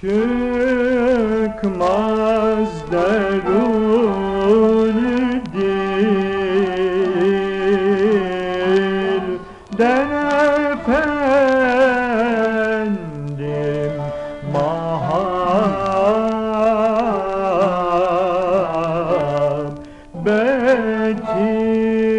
Çıkmaz deruni dilden efendim Muhabbetin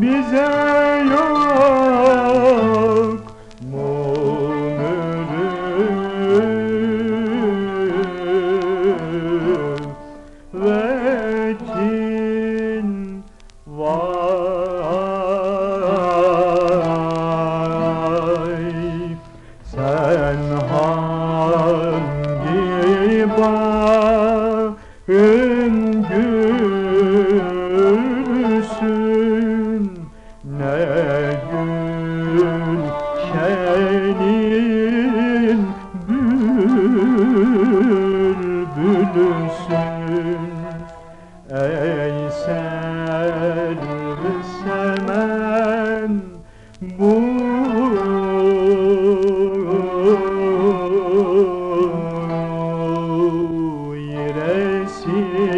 bize yok mu vetin vay sen hangi Ey servi semen bu Yiresinden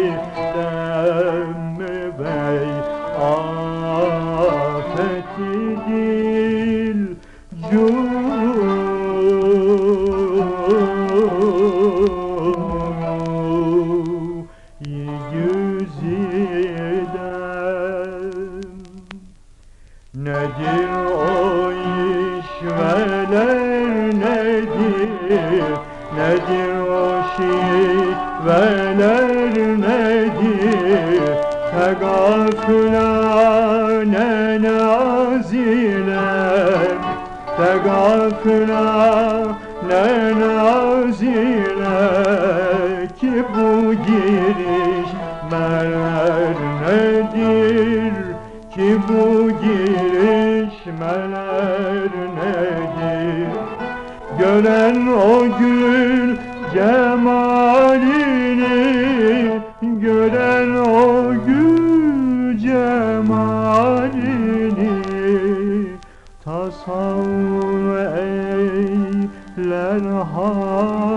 Nedir o şiveler nedir Tegafülane naziler Tegafülane naziler Ki bu girişmeler nedir? Ki bu girişmeler nedir? Gören o gül cemalini Gören o gül cemalini Tasavvur eyler halini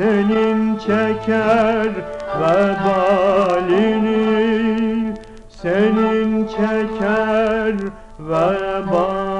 Senin çeker vebalini Senin çeker vebalini